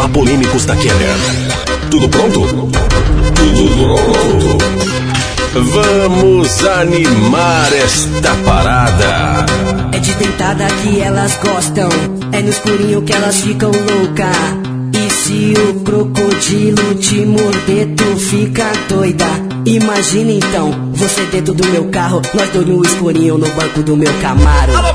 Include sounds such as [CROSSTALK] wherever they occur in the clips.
Olá, polêmicos da Kenner. Tudo pronto? Tudo pronto. Vamos animar esta parada. É de dentada que elas gostam, é no escurinho que elas ficam louca. E se o crocodilo te morder, tu fica doida. Imagina então, você dentro do meu carro, nós dois no escurinho no banco do meu Camaro. Alô,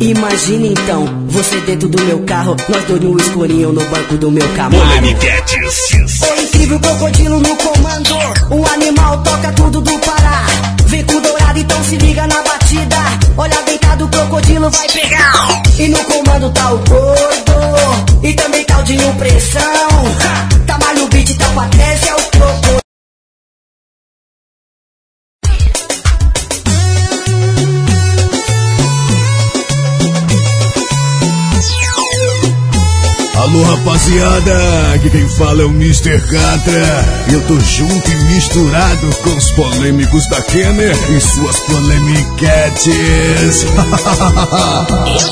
Imagina então, você dentro do meu carro, nós dois no escurinho no banco do meu Camaro. O incrível crocodilo no comando, um animal toca tudo do Pará. Vem com dourado, então se liga na batida. Olha deitado, o crocodilo vai pegar. E no comando tá o gordo, e também tá o de pressão. Alô rapaziada, aqui quem fala é o Mr. Catra. Eu tô junto e misturado com os polêmicos da Kenner e suas polemiquetes. [LAUGHS] Eu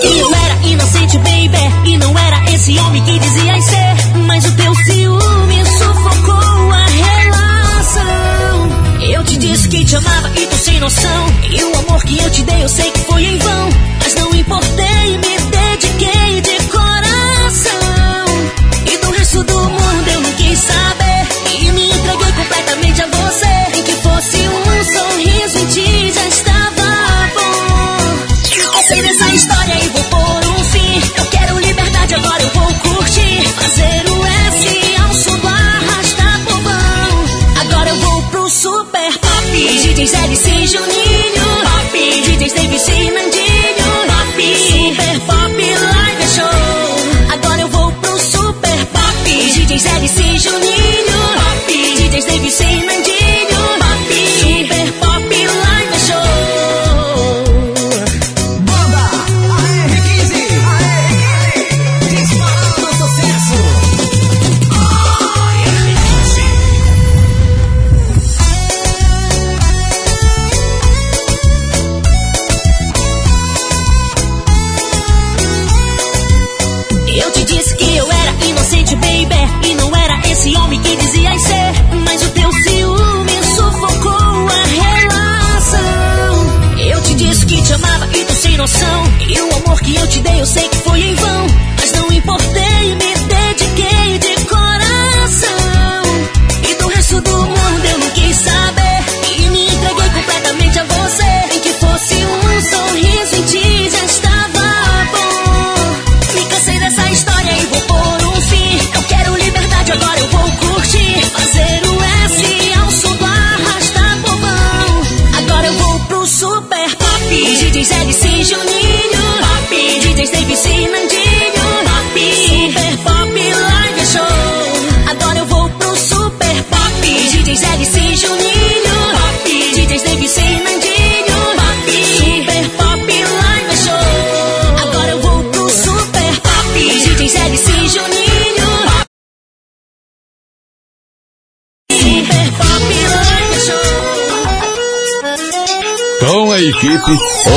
que eu era inocente, baby. E não era esse homem que dizia ser. Mas o teu ciúme sufocou a relação. Eu te disse que te amava e tu sem noção. E o amor que eu te dei eu sei que foi em vão. Mas não importei, me dediquei de resto do mundo eu não quis saber. E me entreguei completamente a você. Nem que fosse um sorriso em ti já estava bom. Cansei dessa história e vou pôr um fim. Eu quero liberdade, agora eu vou curtir. Fazer o S ao som do arrasta povão. Agora eu vou pro super pop. LC Juninho. DJs LC Juninho. Pop. DJs Davis e eu sei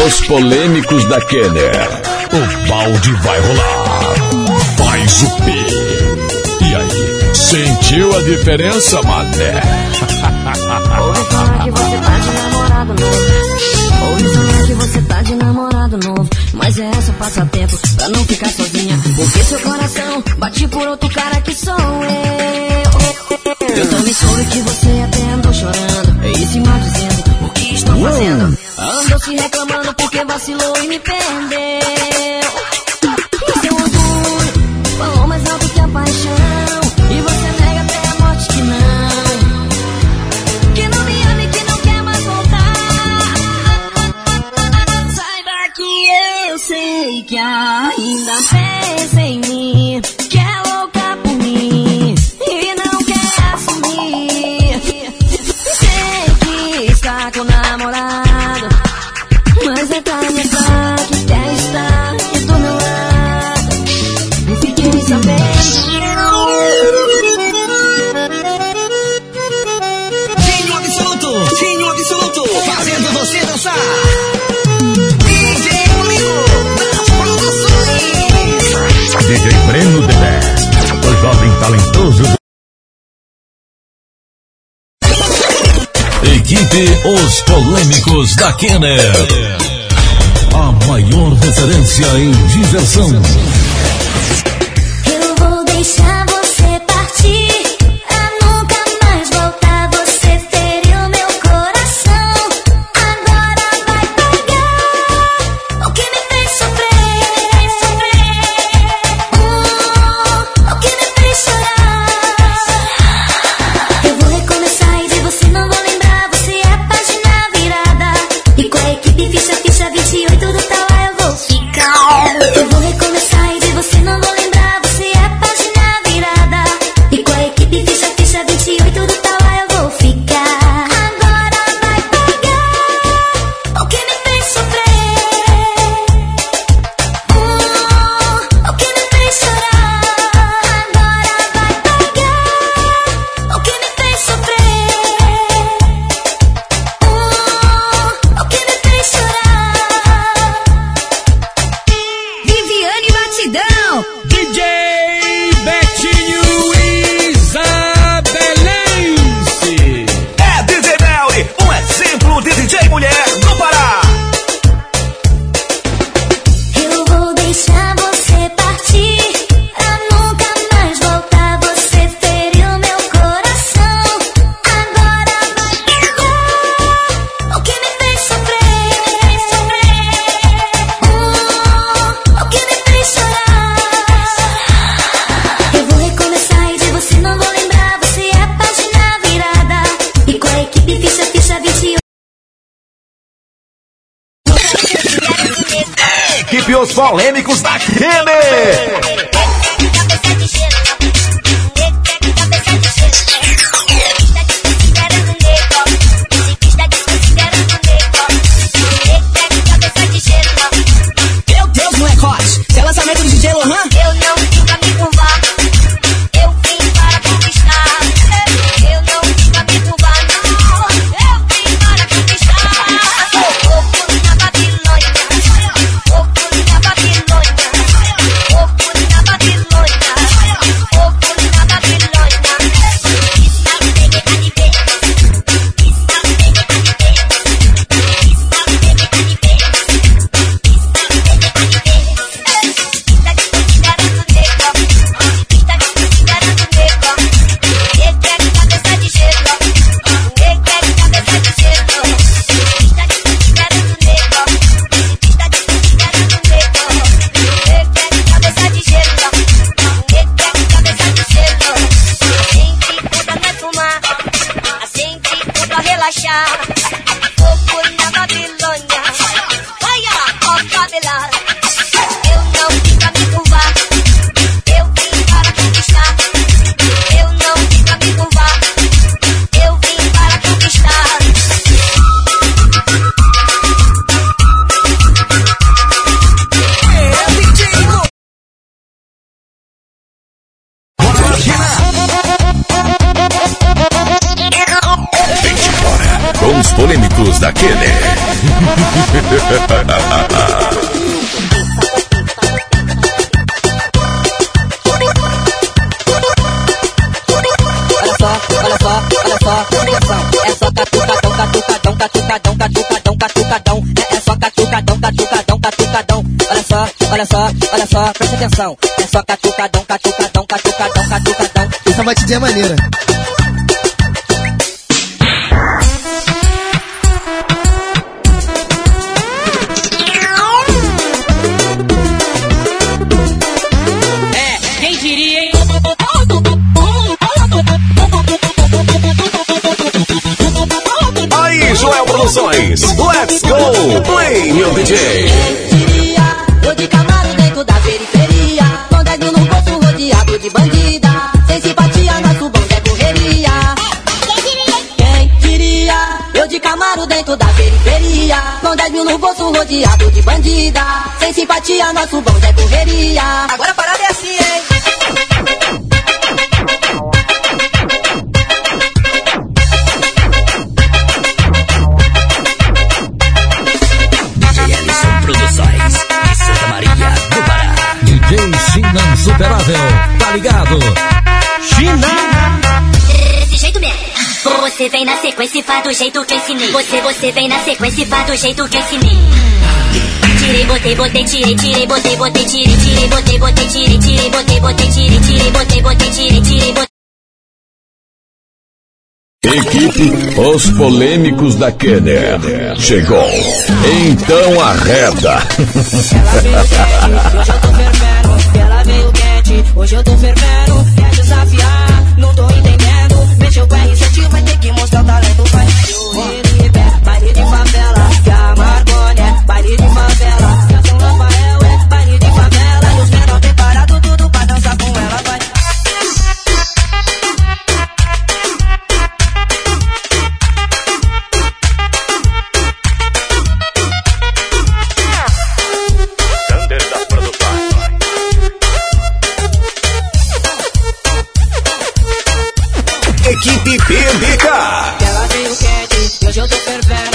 Os polêmicos da Kenner. O balde vai rolar. Faz o P. E aí? Sentiu a diferença, mané? Ouvi falar que você tá de namorado novo. Ouvi falar que você tá de namorado novo. Mas é só passatempo pra não ficar sozinha. Porque seu coração bate por outro cara que sou eu. Eu também soube que você até andou chorando. E se maldizendo o que estou fazendo. Andou se reclamando porque vacilou e me perdeu. Podcast Os Polêmicos da Kenner. A maior referência em diversão. Eu vou deixar você. Batidinha maneira. É, quem diria, hein? Aí, Joel Produções. Let's go, play meu DJ. Simpatia, nosso bonde é correria. Agora a parada é assim, hein? Ellison Produções de Santa Maria do Pará. DJ China Insuperável, tá ligado? Desse jeito mesmo. Você vem na sequência e faz do jeito que eu ensinei. Você, você vem na sequência e faz do jeito que eu ensinei. Tirei, botei, botei, tirei, tirei, botei, botei, tirei, tirei, botei, botei, tirei, tirei, botei, botei, tirei, tirei, botei, botei, tirei, tirei, botei. Equipe Os Polêmicos da Kenner. Chegou. Então arreda. Ela veio quente, hoje eu tô fervendo. Quer desafiar, não tô entendendo. Mexeu com R7, vai ter que mostrar o talento. Vai, Equipe PBK. Que ela veio quente, hoje eu tô fervendo.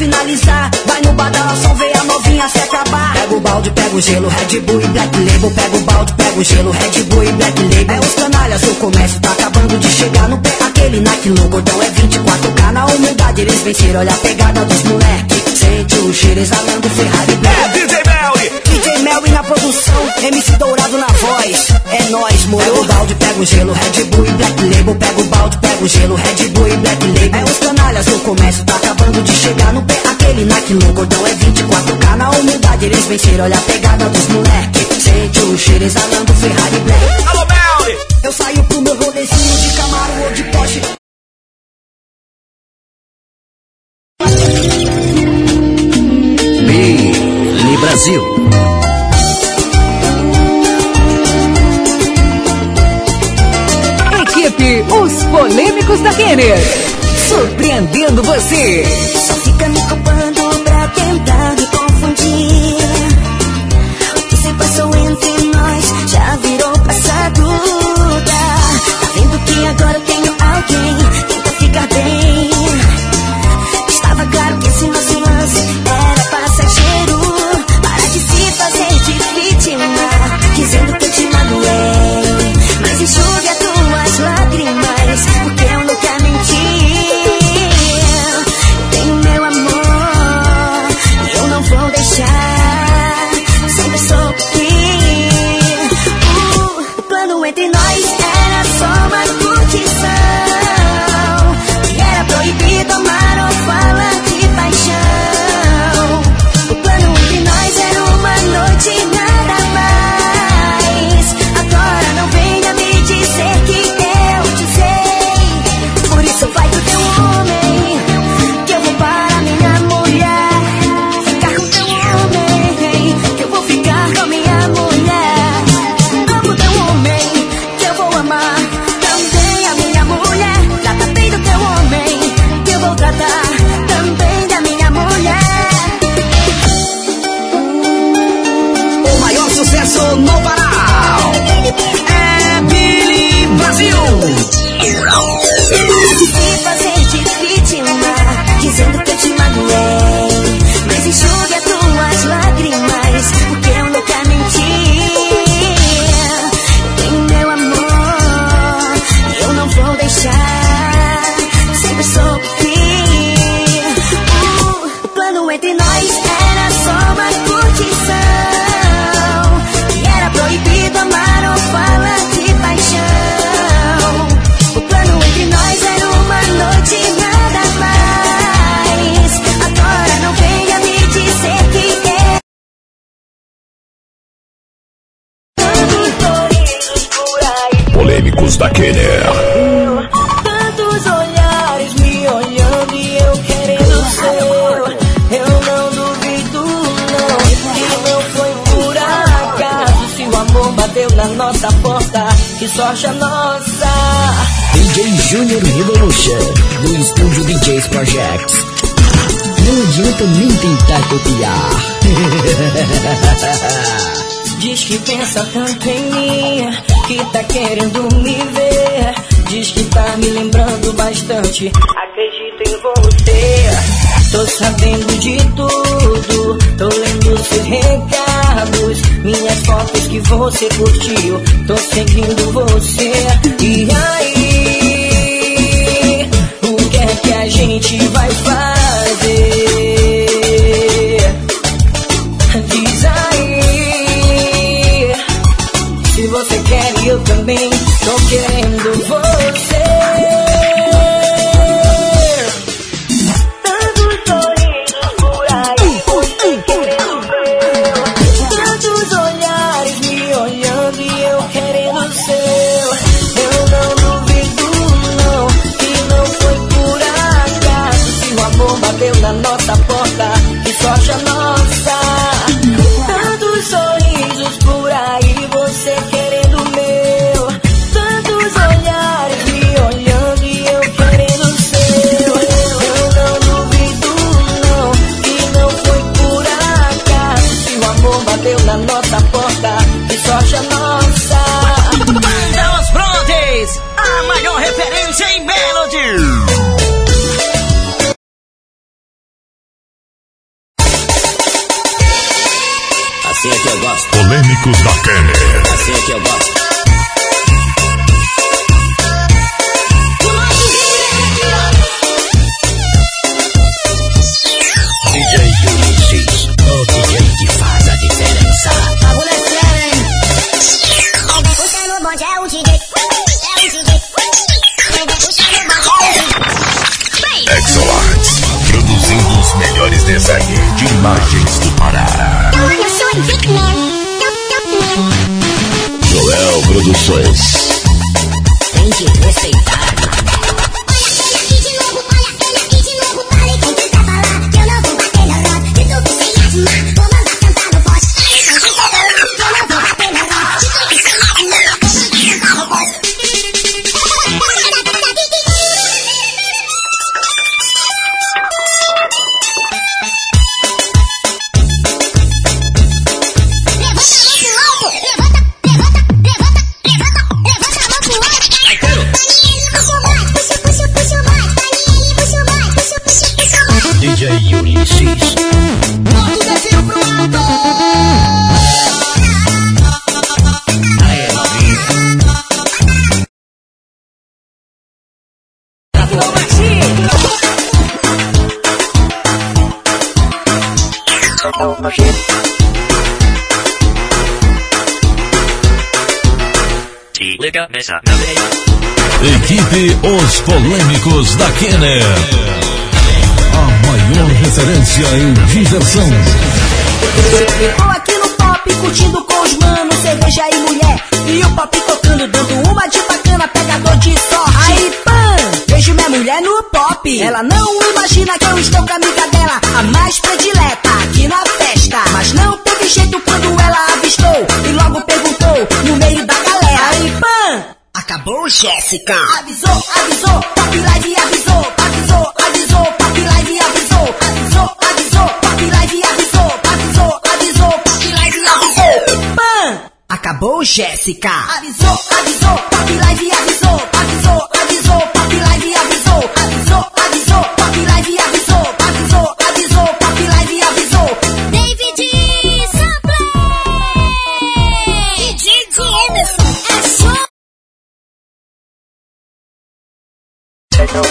Finalizar, vai no badalação, vê a novinha se acabar. Pega o balde, pega o gelo, Red Bull e Black Label. Pega o balde, pega o gelo, Red Bull e Black Label. É os canalhas, o comércio tá acabando de chegar no pé. Aquele Nike Logodão é 24K. Na humildade eles venceram, olha a pegada dos moleque. Sente o cheiro exalando Ferrari Black. É DJ Melly. DJ Melvin na produção, MC Dourado na voz. É nóis, moro. Pega o balde, pega o gelo, Red Bull e Black Label. Pega o balde, pega o gelo, Red Bull e Black Label. É os canalhas, o comércio tá acabando de chegar no pé. Aquele Nike Logodão é 24K. Na humildade eles venceram, olha a pegada dos moleque. Sente o cheiro exalando Ferrari Black. Alô, Melly. Eu saio pro meu rolezinho de Camaro ou de Porsche. Billy Brasil. Equipe Os Polêmicos da Kenner. Surpreendendo você. Só fica me culpando pra tentar me. forte. Acredito em você. Tô sabendo de tudo. Tô lendo seus recados. Minhas fotos que você curtiu. Tô seguindo você. E aí. é. Se liga nessa nave. Equipe Os Polêmicos da Kenner. A maior referência em diversão. Estou aqui no pop, curtindo com os manos, cerveja e mulher. E o pop tocando, dando uma de bacana, pegador de sorte. Aí, pam! vejo minha mulher no pop. Ela não imagina que eu estou com a amiga dela, a mais predileta aqui na festa. Mas não teve jeito quando ela avistou e logo perguntou no meio da galera. Aí, pã! Acabou, Jéssica! Avisou, avisou, Papilade avisou, avisou, avisou, Papilade avisou, avisou, avisou, Papilade avisou, avisou, avisou, Papilade avisou, pã! Acabou, Jéssica! Avisou, avisou, Papilade avisou, avisou, avisou,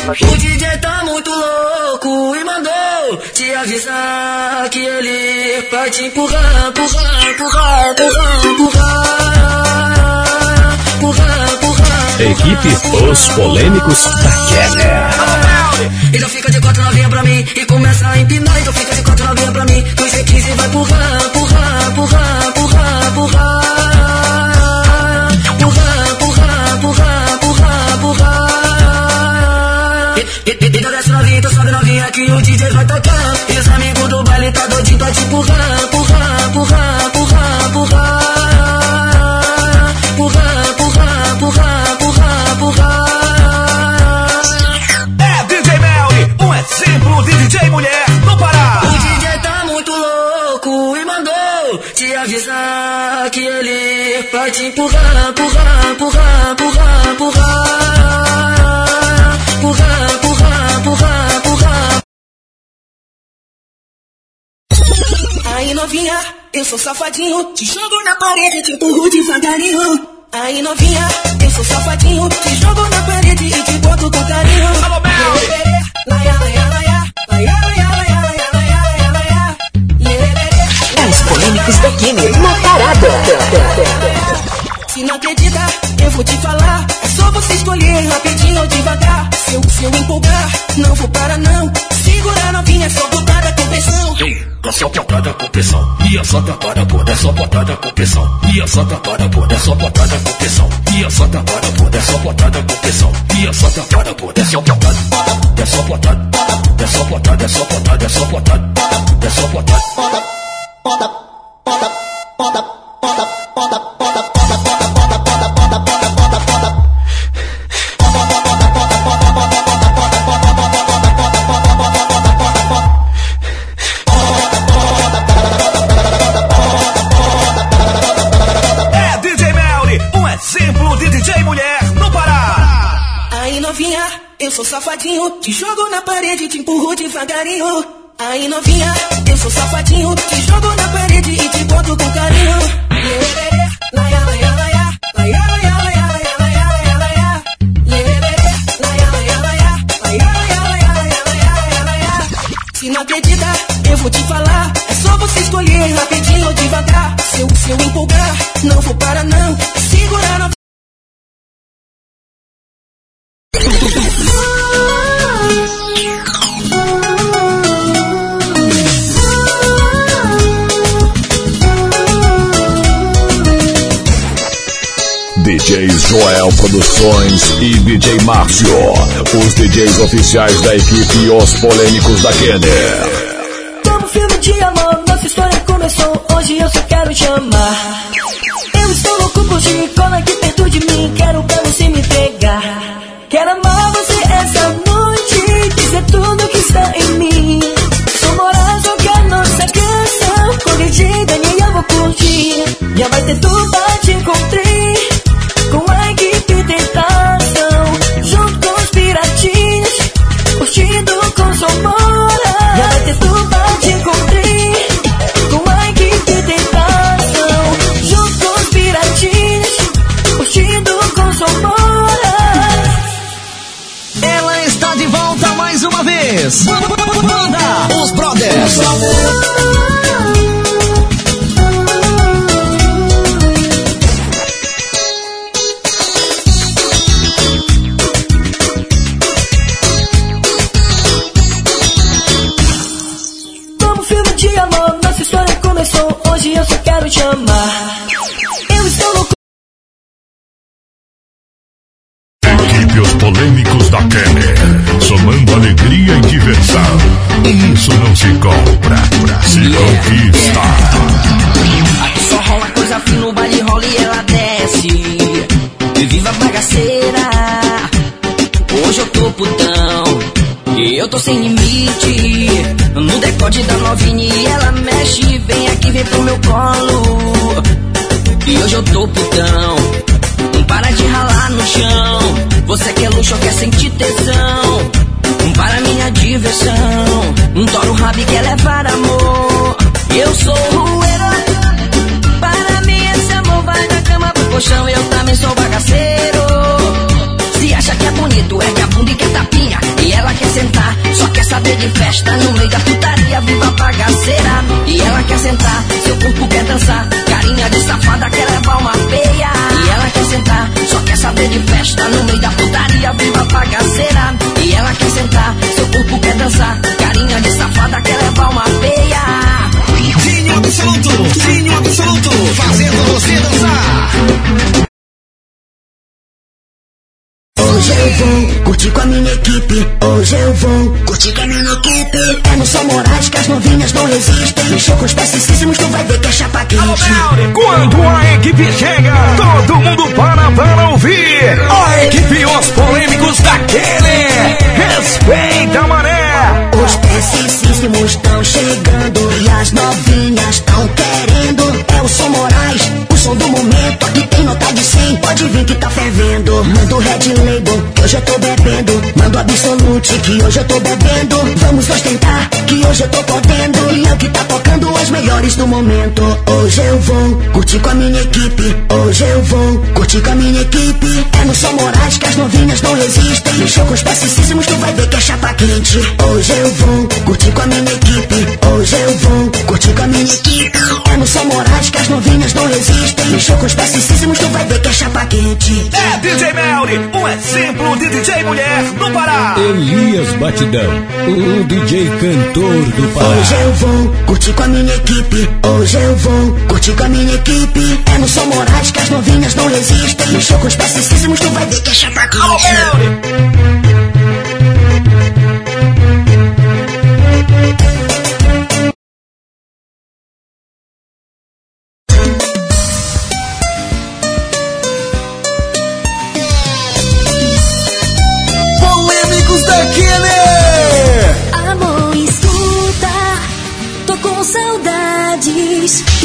o DJ tá muito louco e mandou te avisar que ele vai te empurrar, empurrar, empurrar, empurrar, empurrar, empurrar, empurrar. Equipe Os Polêmicos da Kenner. Então fica de quatro novinha pra mim e começa a empinar. Então fica de quatro novinha pra mim. Do G15 vai empurrar, empurrar, empurrar, empurrar, empurrar. Empurrar, empurrar, empurrar, empurrar, empurrar. E- e- e- Então desce novinha, então sobe novinha que o DJ vai tocar. E os amigos do baile tá doidinho pra te empurrar, empurrar, empurrar, empurrar. Empurrar, exemplo de DJ mulher no Pará. O DJ tá muito louco e mandou te avisar que ele vai te empurrar, empurrar, empurrar, empurrar, empurrar. Empurrar, empurrar, empurrar, empurrar. Aí novinha, eu sou safadinho, te jogo na parede, te empurro devagarinho. Aí novinha, eu sou safadinho, te jogo na parede e te boto com carinho. Alô, Mel! Os polêmicos da Kimi na parada. Se não acredita, eu vou te falar. É só você escolher rapidinho ou devagar. Se eu, se eu empolgar, não vou parar não. Segura a novinha, é só botada com pressão. Ei, dá só patada com pressão. E a só tapada, pô, dá só patada com pressão. E a só tapada, pô, dá só patada com pressão. E a só tapada, pô, dá só patada com pressão. E a só tapada, pô, dá só patada. Dá só patada. Dá só patada, dá só patada, dá só patada. Dá só patada. eu sou safadinho. Te jogo na parede, e te empurro devagarinho. Aí novinha, eu sou safadinho. Te jogo na parede e te boto com carinho. Se não acredita, eu vou te falar. É só você escolher rapidinho ou devagar. Se eu, se eu empolgar, não vou parar não. Segurar na DJ Joel Produções e DJ Márcio, os DJs oficiais da equipe Os Polêmicos da Kenner. Como filme de amor, nossa história começou. Hoje eu só quero te amar. Eu estou louco por ti, cola aqui perto de mim. Quero pra você me pegar. Quero amar você essa noite. Dizer tudo que está em mim. Sou morar jogar nossa canção. Corrigida e eu vou curtir. Já vai ter tudo amor Você quer luxo ou quer sentir tesão? Para minha diversão. Um toro rabi quer levar amor. Eu sou o herói. Para mim esse amor vai da cama pro colchão. Eu também sou bagaceiro. Se acha que é bonito, ergue a bunda e quer tapinha. E ela quer sentar, só quer saber de festa. No meio da putaria, viva bagaceira. E ela quer sentar, seu corpo quer dançar. Carinha de safada, quer levar uma peia. E ela quer sentar, só quer saber de festa. No meio da putaria, viva bagaceira. E ela quer sentar, seu corpo quer dançar. Carinha de safada, quer levar uma peia. Dinho absoluto, Dinho absoluto, fazendo curtir com a minha equipe. Hoje eu vou curtir com a minha equipe. É no São Moraes que as novinhas não resistem. Mexeu com os pecicíssimos, tu vai ver que é chapa quente. Quando a equipe chega, todo mundo para para ouvir. A equipe Os Polêmicos daquele. Respeita a maré. Os pecicíssimos estão chegando e as novinhas estão querendo. É o Som Moraes, o som do momento. Aqui tem nota de 100, pode vir que tá fervendo. Manda o Red Label, que hoje eu tô bebendo. Manda o Absolute, que hoje eu tô bebendo. Vamos ostentar, que hoje eu tô podendo. E é o que tá tocando as melhores do momento. Hoje eu vou curtir com a minha equipe. Hoje eu vou curtir com a minha equipe. É no Som Moraes que as novinhas não resistem. Mexeu com os pecicíssimos, tu vai ver que é chapa quente. Hoje eu vou curtir com a minha equipe. Hoje eu vou curtir com a minha equipe. É no São Moraes que as novinhas não resistem. Mexeu com os pecicíssimos, tu vai ver que é chapa quente. É DJ Melly, um exemplo de DJ mulher no Pará. Elias Batidão, o DJ cantor do Pará. Hoje eu vou curtir com a minha equipe. Hoje eu vou curtir com a minha equipe. É no São Moraes que as novinhas não resistem. Mexeu com os pecicíssimos, tu vai ver que é chapa quente. Polêmicos Peace.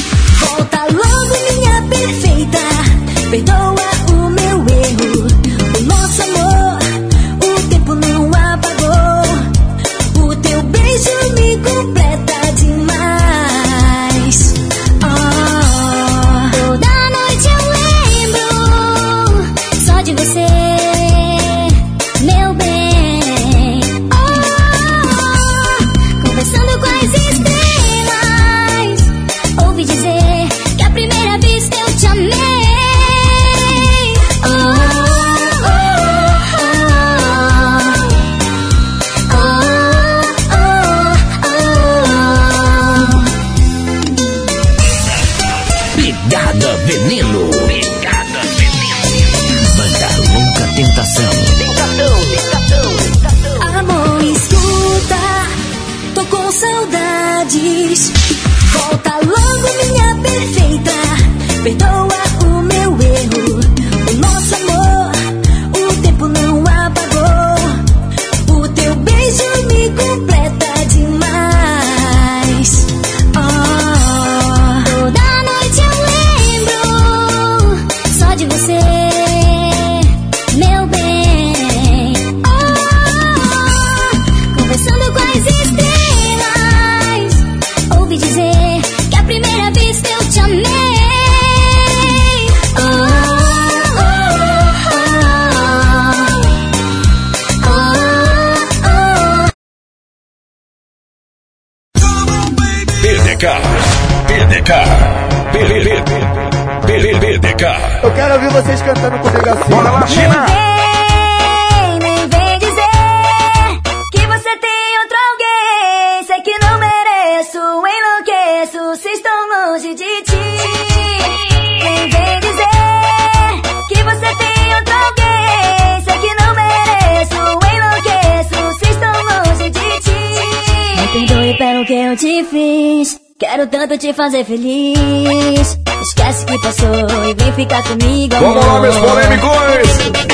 PDK. Eu quero ouvir vocês cantando comigo assim. Bora lá, China. Vem, nem vem dizer que você tem outro alguém. Sei que não mereço, enlouqueço se estou longe de ti. Nem vem dizer que você tem outro alguém. Sei que não mereço, enlouqueço se estou longe de ti. Me perdoe pelo que eu te fiz. Quero tanto te fazer feliz. Esquece que passou e vem ficar comigo. Amor. Vamos lá, meus polêmicos!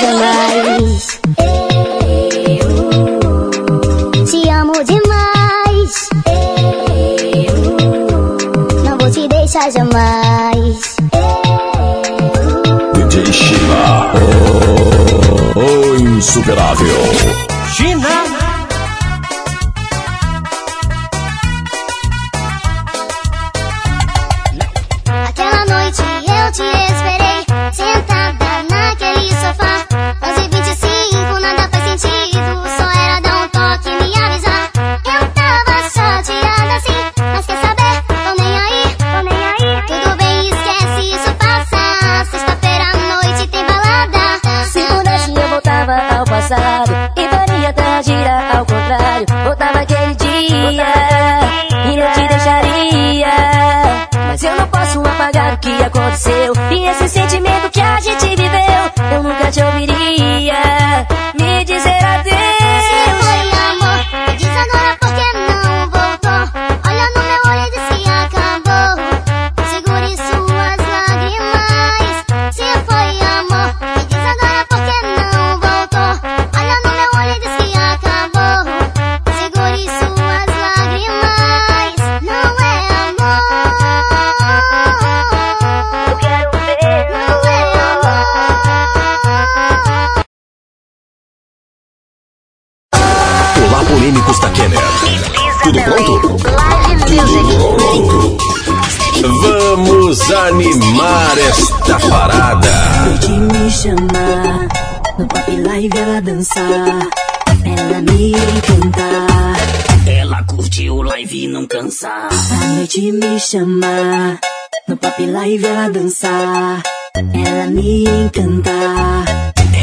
Demais. Eu te amo demais. Eu não vou te deixar jamais. Ela dançar. Ela me encantar Ela curtiu live e não cansar. À noite me chamar No pop live ela dançar. Ela me encantar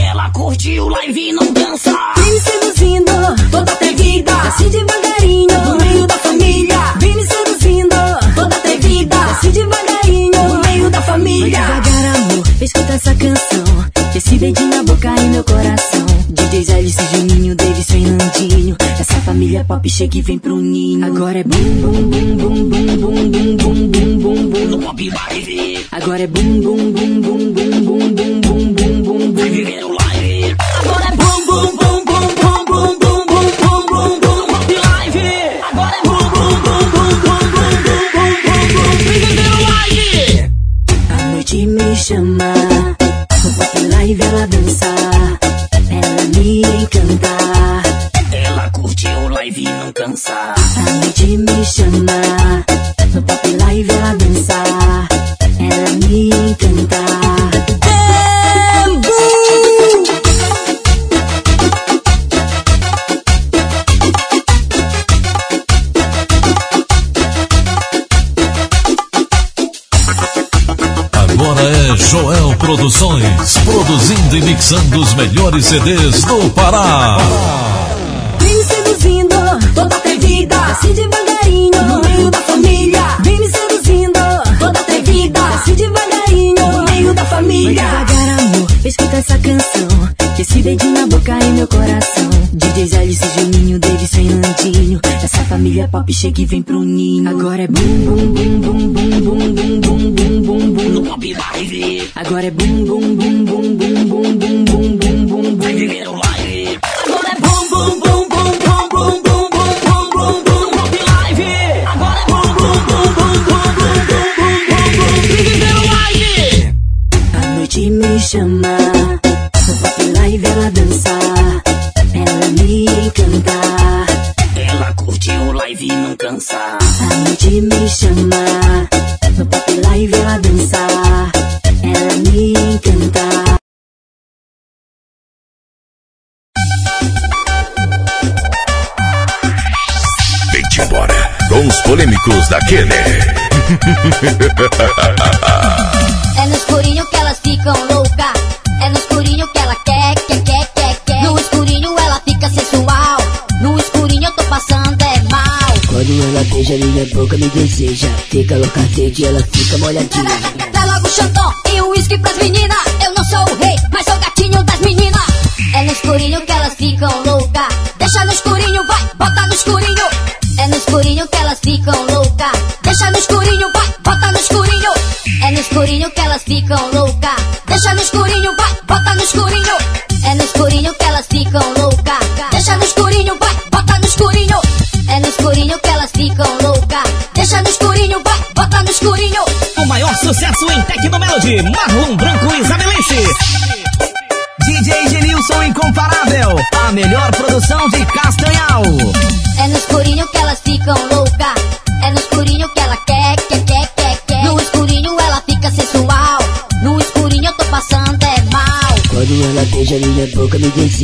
Ela curtiu live e não cansar. Vem me seduzindo, toda atrevida. Assim devagarinho, no meio da família. Vem me seduzindo, toda atrevida. Assim devagarinho, no meio da família. Vai devagar amor, escuta essa canção. Que esse dedinho na boca e meu coração DJs Alice, Juninho, Davis, Fernandinho Essa família pop chega e vem pro ninho Agora é bum, bum, bum, bum, bum, bum, bum, bum, bum, bum, bum No pop live. Agora é bum, bum, bum, bum, bum, bum, bum, bum, bum, bum, bum viver o live. Agora é bum, bum, bum, bum, bum, bum, bum, bum, bum, bum, bum No pop live. Agora é bum, bum, bum, bum, bum, bum, bum, bum, bum, bum. Vai viver o live. A noite me chamar, no pop live ela dançar, me encantar. Ela curtiu live e não cansar. A noite me chamar, compilando e mixando os melhores CDs do Pará. Vem seduzindo, toda atrevida, assim devagarinho, no meio da família. Vem me seduzindo, toda atrevida, assim devagarinho, no meio da família. Vai devagar, amor, escuta essa canção. Que esse dedinho na boca e meu coração. DJs Alice, Juninho, Davis, Fernandinho. Essa família pop chega e vem pro ninho. Agora é bum, bum, bum, bum, bum, bum, bum, bum. bum. No pop live. Agora é bum, bum, bum, bum, bum, bum, bum, bum, bum, bum, Vai bum. viver o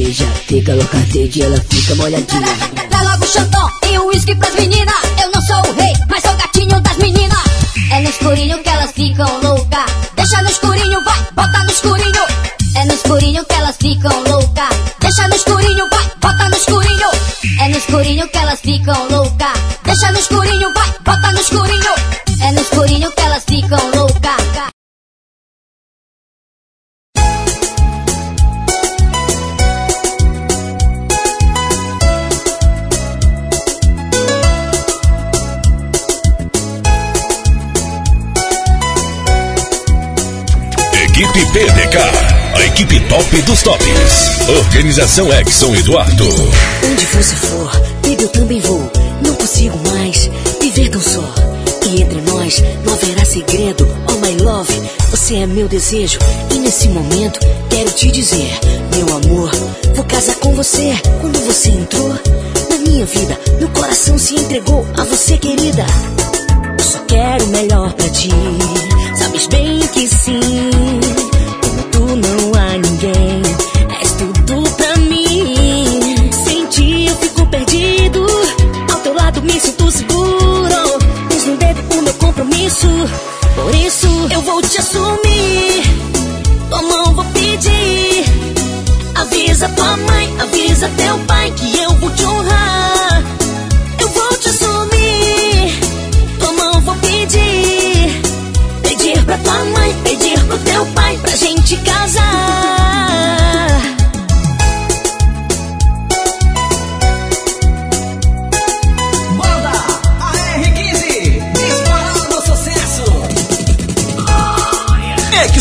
beija, fica louca sede, ela fica molhadinha. Dá logo o chantão e o uísque pras meninas. dos tops. Organização Exxon Eduardo. Onde você for, baby, eu também vou. Não consigo mais viver tão só. E entre nós não haverá segredo. Oh my love, você é meu desejo. E nesse momento quero te dizer, meu amor, vou casar com você. Quando você entrou na minha vida, meu coração se entregou a você, querida. Eu só quero o melhor pra ti. Sabes bem que sim. Como tu não há ninguém. por isso eu vou te assumir. Tua mão vou pedir. Avisa tua mãe, avisa teu pai que eu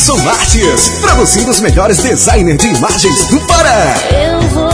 Edson Martins, traduzindo os melhores designers de imagens do Pará. Eu vou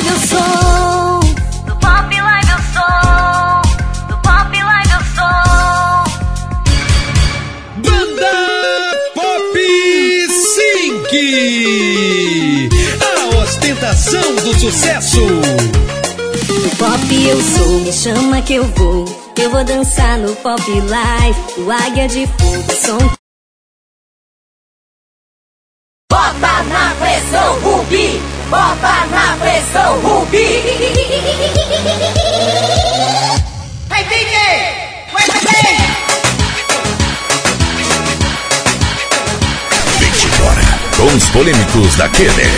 live eu sou. Do pop live eu sou. Do pop live eu sou. Banda Pop Sync. A ostentação do sucesso. Do pop eu sou, me chama que eu vou. Eu vou dançar no pop life, o águia de fogo, som. Bota na pressão, Rubi! Bota na pressão, Rubi! Hey, DJ! Vai, vai, vai! Com os polêmicos da Kenner.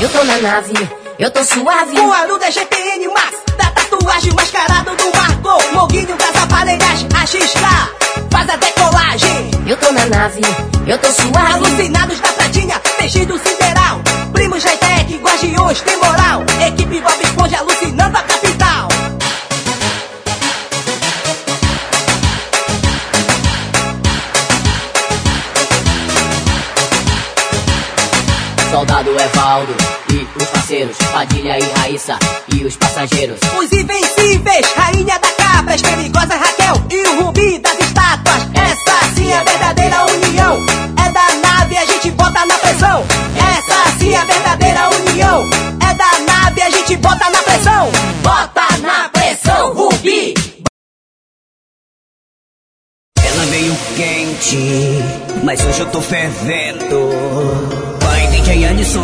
Eu tô na nave, eu tô suave. O aluno é GPN Max, da tatuagem mascarado do Marco. Moguinho das aparelhas, a XK, faz a decolagem. Eu tô na nave, eu tô suave. Alucinados da pratinha, vestido sideral. Primos high-tech, guardiões, tem moral. Equipe Bob Esponja alucinando a capital. Soldado Evaldo e os parceiros, Padilha e Raíssa e os passageiros. Os invencíveis, rainha da cabras, perigosa Raquel e o Rubi das estátuas. Essa sim é a verdadeira união. É da nave, a gente bota na pressão. Essa sim é a verdadeira união. É da nave, a gente bota na pressão. Bota na pressão, Rubi. Ela veio quente, mas hoje eu tô fervendo. Vai, DJ Anderson,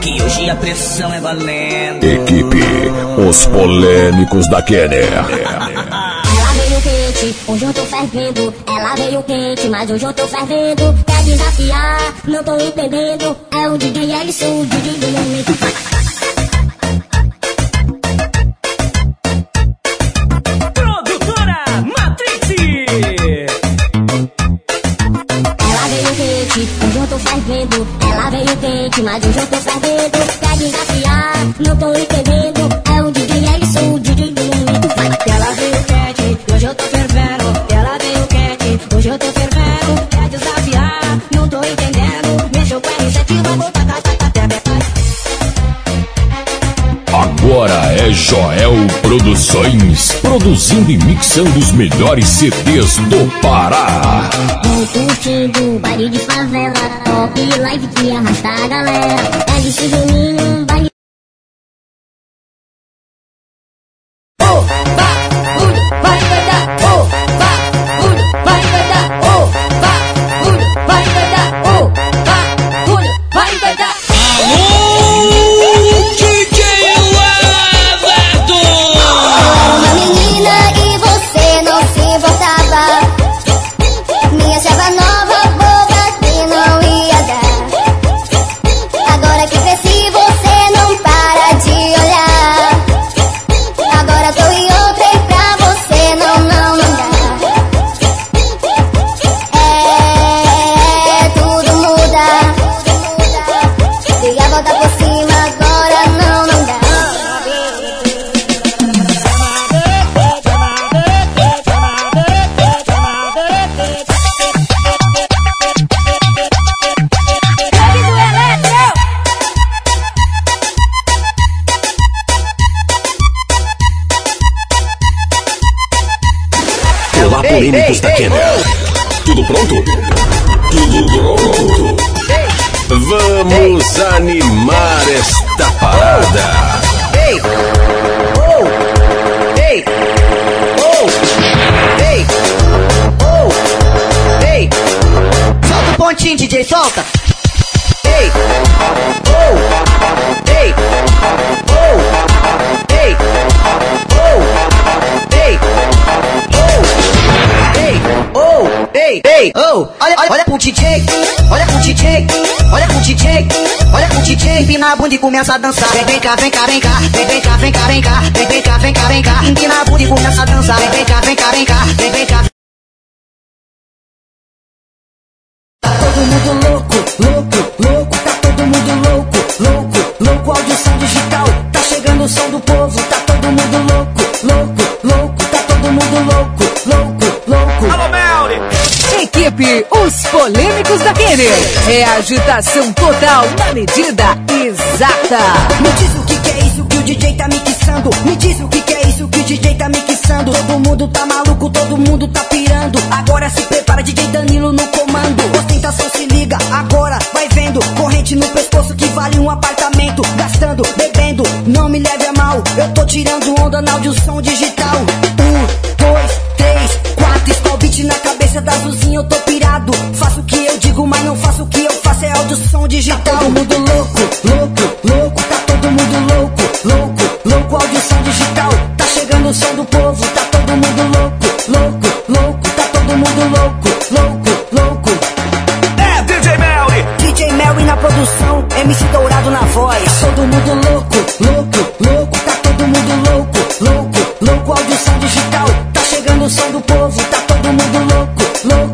que hoje a pressão é valendo. Equipe, os polêmicos da Kenner. Ela veio quente, hoje eu tô fervendo. Ela veio quente, mas hoje eu tô fervendo. Quer desafiar, não tô entendendo. É o DJ Ellison, o DJ do momento. Quente, mas hoje eu tô fervendo. Quer desafiar, não tô entendendo. É o DJ Ellison, o DJ do momento. Ela veio quente, hoje eu tô fervendo. Ela veio quente, hoje eu tô fervendo. Quer desafiar, não tô entendendo. Mexe o R7, vamos tacar, tacar, tacar. Agora é Joel Produções, produzindo e mixando os melhores CDs do Pará. Tô curtindo o baile de favela. Top live que arrasta a galera. É de Juninho, Ei! Oh! Ei! Oh! Ei! Oh! Ei! Solta o pontinho, DJ, solta! Ei! Oh! Ei! Oh! Ei! Oh! Olha, olha, pro DJ! Olha pro DJ! Olha pro DJ! Olha pro DJ! Empina a bunda e começa a dançar! Vem, vem cá, vem cá, vem cá! Vem, vem cá, vem cá, vem cá! Vem, vem cá, vem cá, vem cá! Empina a bunda e começa a dançar! Vem, vem cá, vem cá, vem cá! Vem, vem cá! Tá todo mundo louco, louco, louco, tá todo mundo louco, louco, louco, audição digital, tá chegando o som do povo, tá todo mundo louco, louco, louco, tá todo mundo louco, louco, louco. Alô, Melly! Equipe Os Polêmicos da Kenner. É agitação total na medida exata. Me diz o que, DJ tá mixando. Me diz o que, que é isso que o DJ tá mixando. Todo mundo tá maluco, todo mundo tá pirando. Agora se prepara, DJ Danilo no comando. Ostentação se liga, agora vai vendo. Corrente no pescoço que vale um apartamento. Gastando, bebendo, não me leve a mal. Eu tô tirando onda na audição digital. Um, dois, três, quatro. Beat na cabeça da Zuzinha, eu tô pirado. Faço o que eu digo, mas não faço o que eu faço. É audição digital. Tá todo mundo louco, louco, louco. Tá todo mundo louco, louco, louco. Audição digital. Tá chegando o som do povo. Tá todo mundo louco, louco, louco. Tá todo mundo louco, louco, louco. É DJ Melly! DJ Mary na produção, MC Dourado na voz. Todo mundo louco, louco, louco. Tá todo mundo louco, louco, louco. Audição digital. Tá chegando o som do povo. Tá todo mundo louco, louco.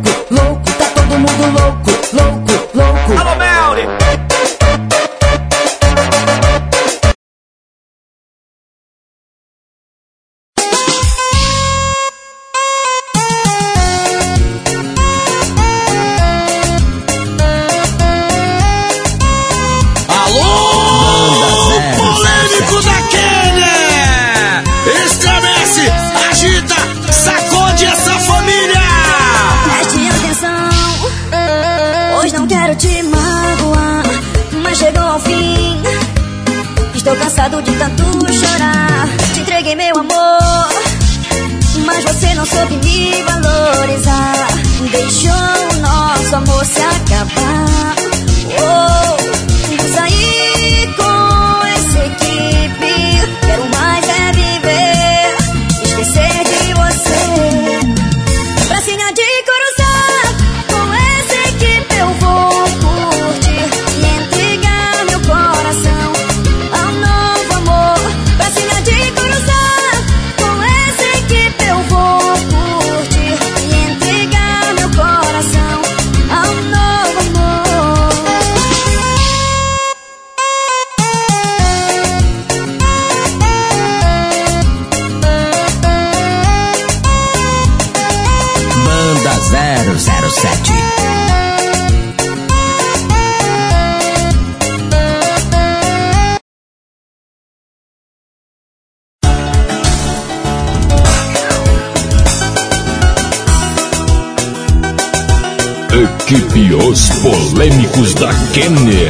Kenner.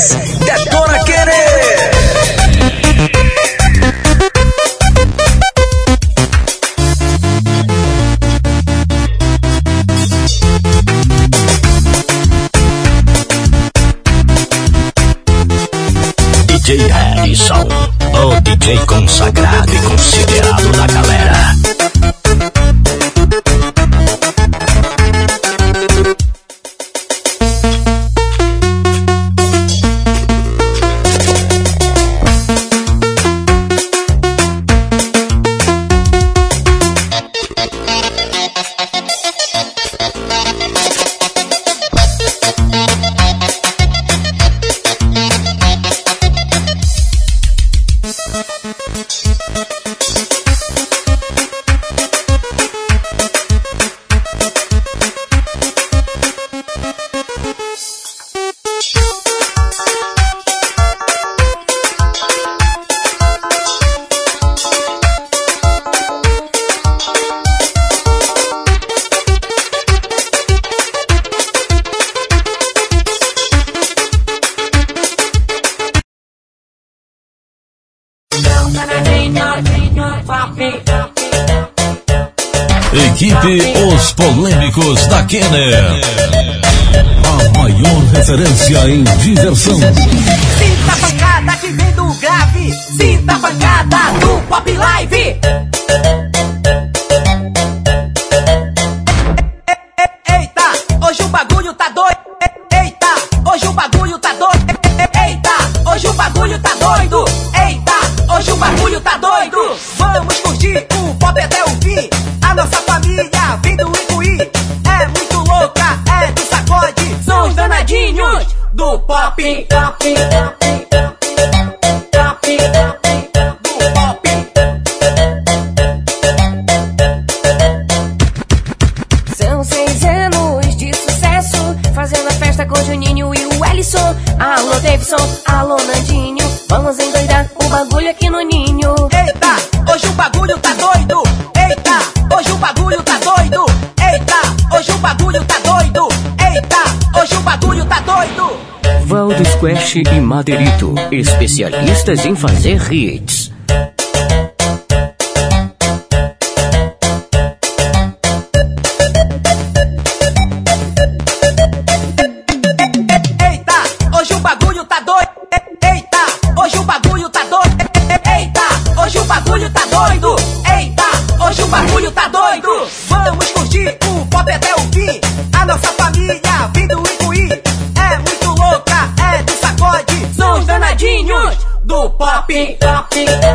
It's polêmicos da Kenner. A maior referência em diversão. Sinta a pancada que vem do grave. Sinta a pancada do Pop Live. pinta, pinta. E Maderito, especialistas em fazer hits. pica, pica.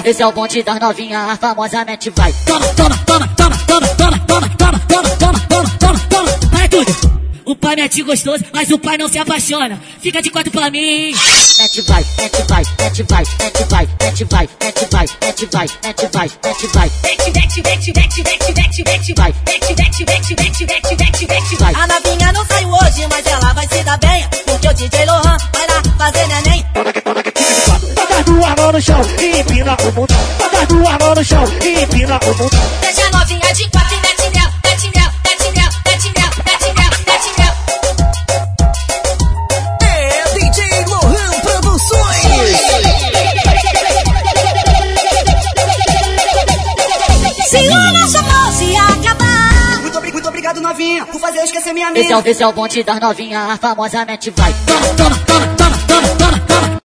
é esse é o bonde das novinha, famosamente vai. Toma, toma, toma, toma, toma, toma, toma, toma, toma, toma, toma, toma, toma, vai tudo. O pai mete gostoso, mas o pai não se apaixona. Fica de quatro pra mim. Mete vai, mete vai, mete vai, mete vai, mete vai, mete vai, mete vai, mete vai, mete vai. Mete, mete, mete, mete, mete, mete, mete vai. Mete, mete, mete, mete, mete, mete, mete vai. A novinha não saiu hoje, mas ela vai se dar bem, porque o DJ Lohan vai lá fazer neném. Bota duas mãos no chão e empina o bundão. Bota duas mãos no chão e empina o bundão. Deixa a novinha de quatro e mete nela, DJ Produções. Senhora, se acabar. Muito, muito obrigado, novinha, por fazer eu esquecer minha mente. Esse é o, esse é o bonde das novinhas, famosamente vai. Toma, toma, toma, toma, toma, toma, toma.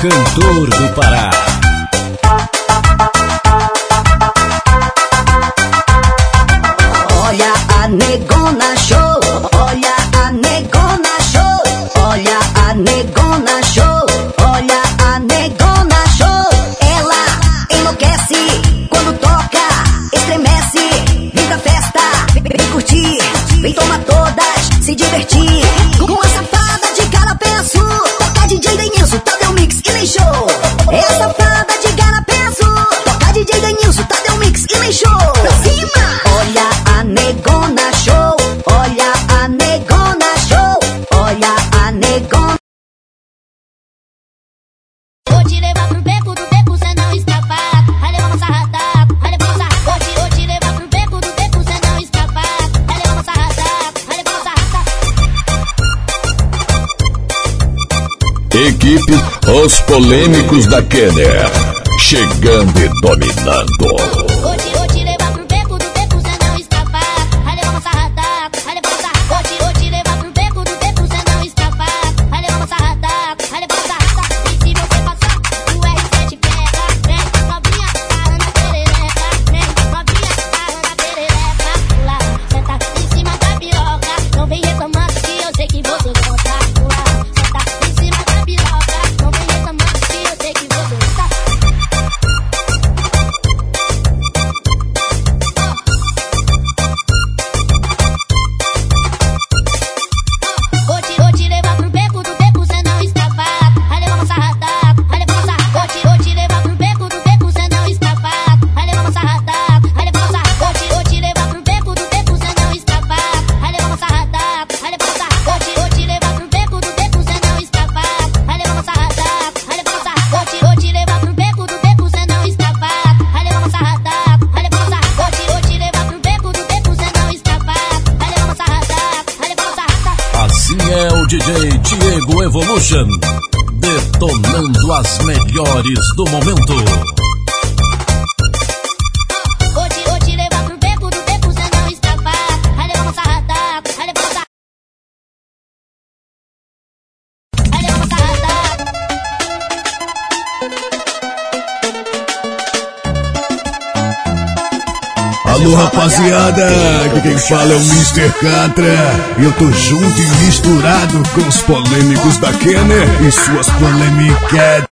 cantor do Pará. equipe Os Polêmicos da Kenner. Chegando e dominando. Fala é o Mr. Catra. Eu tô junto e misturado com os polêmicos da Kenner e suas polêmicas.